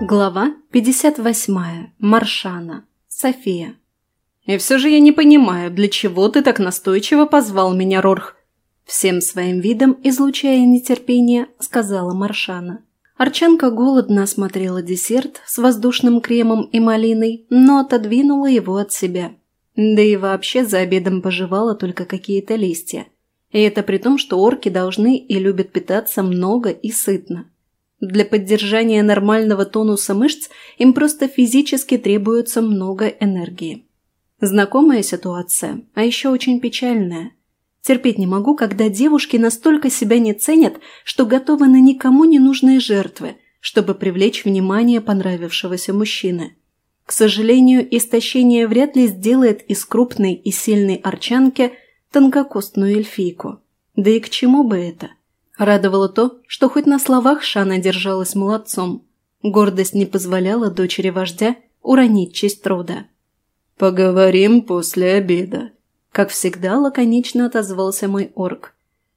Глава 58. Маршана. София. «И все же я не понимаю, для чего ты так настойчиво позвал меня, Рорх?» Всем своим видом, излучая нетерпение, сказала Маршана. Арчанка голодно осмотрела десерт с воздушным кремом и малиной, но отодвинула его от себя. Да и вообще за обедом пожевала только какие-то листья. И это при том, что орки должны и любят питаться много и сытно. Для поддержания нормального тонуса мышц им просто физически требуется много энергии. Знакомая ситуация, а еще очень печальная. Терпеть не могу, когда девушки настолько себя не ценят, что готовы на никому не нужные жертвы, чтобы привлечь внимание понравившегося мужчины. К сожалению, истощение вряд ли сделает из крупной и сильной арчанки тонкокостную эльфийку. Да и к чему бы это? Радовало то, что хоть на словах Шана держалась молодцом. Гордость не позволяла дочери вождя уронить честь труда. «Поговорим после обеда», – как всегда лаконично отозвался мой орк.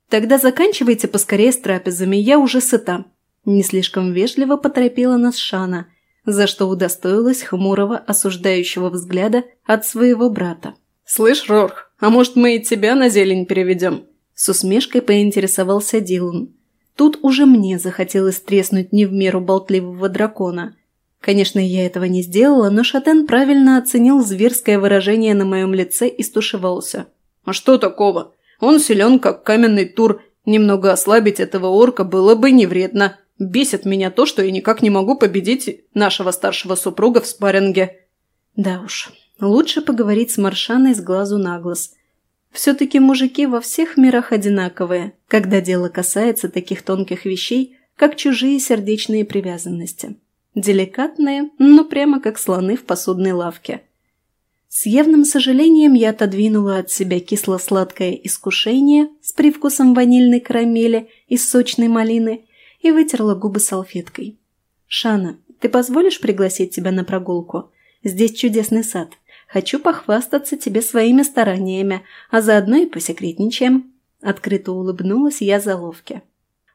«Тогда заканчивайте поскорее с трапезами, я уже сыта», – не слишком вежливо поторопила нас Шана, за что удостоилась хмурого осуждающего взгляда от своего брата. «Слышь, Рорх, а может мы и тебя на зелень переведем?» С усмешкой поинтересовался Дилан. Тут уже мне захотелось треснуть не в меру болтливого дракона. Конечно, я этого не сделала, но Шатен правильно оценил зверское выражение на моем лице и стушевался. «А что такого? Он силен, как каменный тур. Немного ослабить этого орка было бы не вредно. Бесит меня то, что я никак не могу победить нашего старшего супруга в спарринге». Да уж, лучше поговорить с Маршаной с глазу на глаз. Все-таки мужики во всех мирах одинаковые, когда дело касается таких тонких вещей, как чужие сердечные привязанности. Деликатные, но прямо как слоны в посудной лавке. С явным сожалением я отодвинула от себя кисло-сладкое искушение с привкусом ванильной карамели и сочной малины и вытерла губы салфеткой. «Шана, ты позволишь пригласить тебя на прогулку? Здесь чудесный сад. Хочу похвастаться тебе своими стараниями, а заодно и посекретничаем». Открыто улыбнулась я заловке.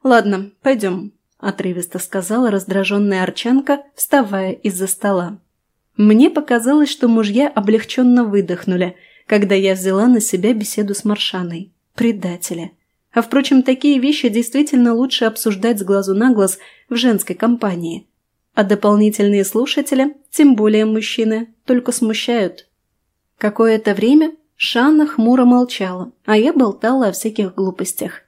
«Ладно, пойдем», – отрывисто сказала раздраженная Арчанка, вставая из-за стола. Мне показалось, что мужья облегченно выдохнули, когда я взяла на себя беседу с Маршаной. Предатели. А впрочем, такие вещи действительно лучше обсуждать с глазу на глаз в женской компании – а дополнительные слушатели, тем более мужчины, только смущают. Какое-то время Шанна хмуро молчала, а я болтала о всяких глупостях.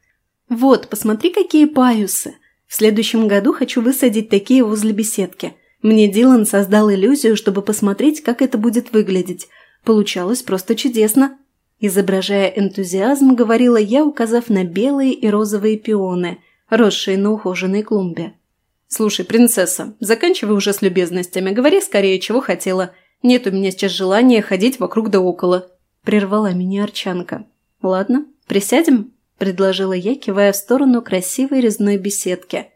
«Вот, посмотри, какие паюсы! В следующем году хочу высадить такие возле беседки. Мне Дилан создал иллюзию, чтобы посмотреть, как это будет выглядеть. Получалось просто чудесно!» Изображая энтузиазм, говорила я, указав на белые и розовые пионы, росшие на ухоженной клумбе. «Слушай, принцесса, заканчивай уже с любезностями, говори скорее, чего хотела. Нет у меня сейчас желания ходить вокруг да около», – прервала меня Арчанка. «Ладно, присядем?» – предложила я, кивая в сторону красивой резной беседки.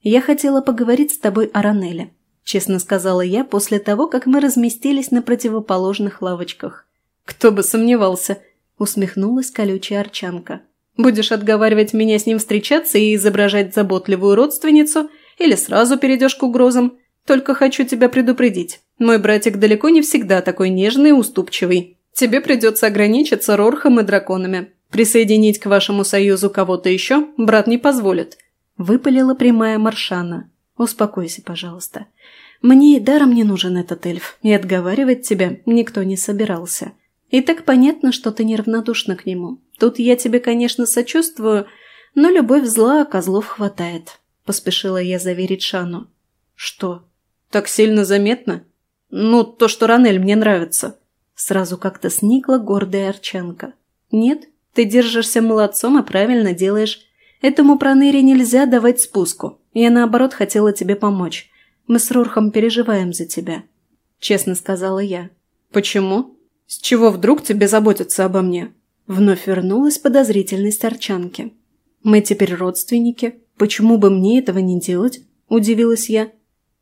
«Я хотела поговорить с тобой о Ранеле», – честно сказала я после того, как мы разместились на противоположных лавочках. «Кто бы сомневался», – усмехнулась колючая Арчанка. «Будешь отговаривать меня с ним встречаться и изображать заботливую родственницу – или сразу перейдешь к угрозам. Только хочу тебя предупредить. Мой братик далеко не всегда такой нежный и уступчивый. Тебе придется ограничиться Рорхом и драконами. Присоединить к вашему союзу кого-то еще брат не позволит». Выпалила прямая Маршана. «Успокойся, пожалуйста. Мне и даром не нужен этот эльф, и отговаривать тебя никто не собирался. И так понятно, что ты неравнодушна к нему. Тут я тебе, конечно, сочувствую, но любовь зла, а козлов хватает. – поспешила я заверить Шану. «Что? Так сильно заметно? Ну, то, что Ранель мне нравится». Сразу как-то сникла гордая Арчанка. «Нет, ты держишься молодцом и правильно делаешь. Этому проныре нельзя давать спуску. Я, наоборот, хотела тебе помочь. Мы с Рурхом переживаем за тебя», – честно сказала я. «Почему? С чего вдруг тебе заботиться обо мне?» Вновь вернулась подозрительность Арчанки. «Мы теперь родственники, Почему бы мне этого не делать? Удивилась я.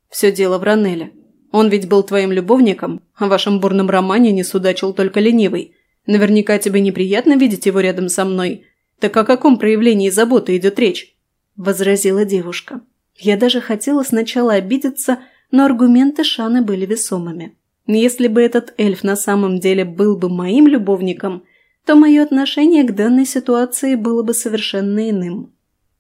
Все дело в Ранеле. Он ведь был твоим любовником, о вашем бурном романе не судачил только ленивый. Наверняка тебе неприятно видеть его рядом со мной. Так о каком проявлении заботы идет речь?» – возразила девушка. Я даже хотела сначала обидеться, но аргументы Шаны были весомыми. Если бы этот эльф на самом деле был бы моим любовником, то мое отношение к данной ситуации было бы совершенно иным.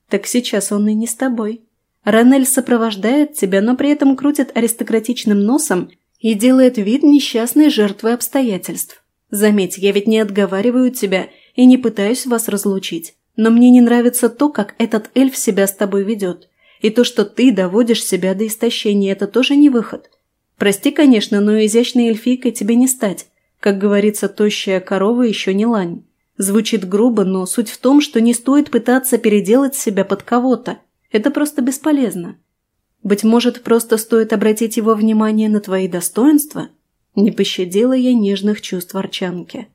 Так сейчас он и не с тобой. Ранель сопровождает тебя, но при этом крутит аристократичным носом и делает вид несчастной жертвы обстоятельств. Заметь, я ведь не отговариваю тебя и не пытаюсь вас разлучить. Но мне не нравится то, как этот эльф себя с тобой ведет. И то, что ты доводишь себя до истощения, это тоже не выход. Прости, конечно, но изящной эльфийкой тебе не стать. Как говорится, тощая корова еще не лань. Звучит грубо, но суть в том, что не стоит пытаться переделать себя под кого-то. Это просто бесполезно. Быть может, просто стоит обратить его внимание на твои достоинства? Не пощадила я нежных чувств Арчанки.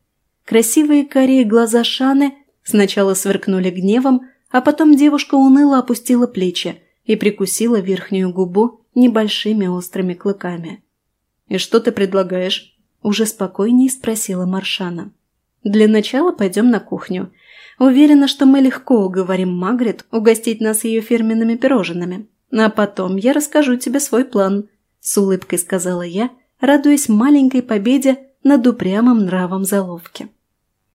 Красивые карие глаза Шаны сначала сверкнули гневом, а потом девушка уныло опустила плечи и прикусила верхнюю губу небольшими острыми клыками. «И что ты предлагаешь?» – уже спокойнее спросила Маршана. «Для начала пойдем на кухню. Уверена, что мы легко уговорим Магрит угостить нас ее фирменными пирожными. А потом я расскажу тебе свой план», – с улыбкой сказала я, радуясь маленькой победе над упрямым нравом заловки.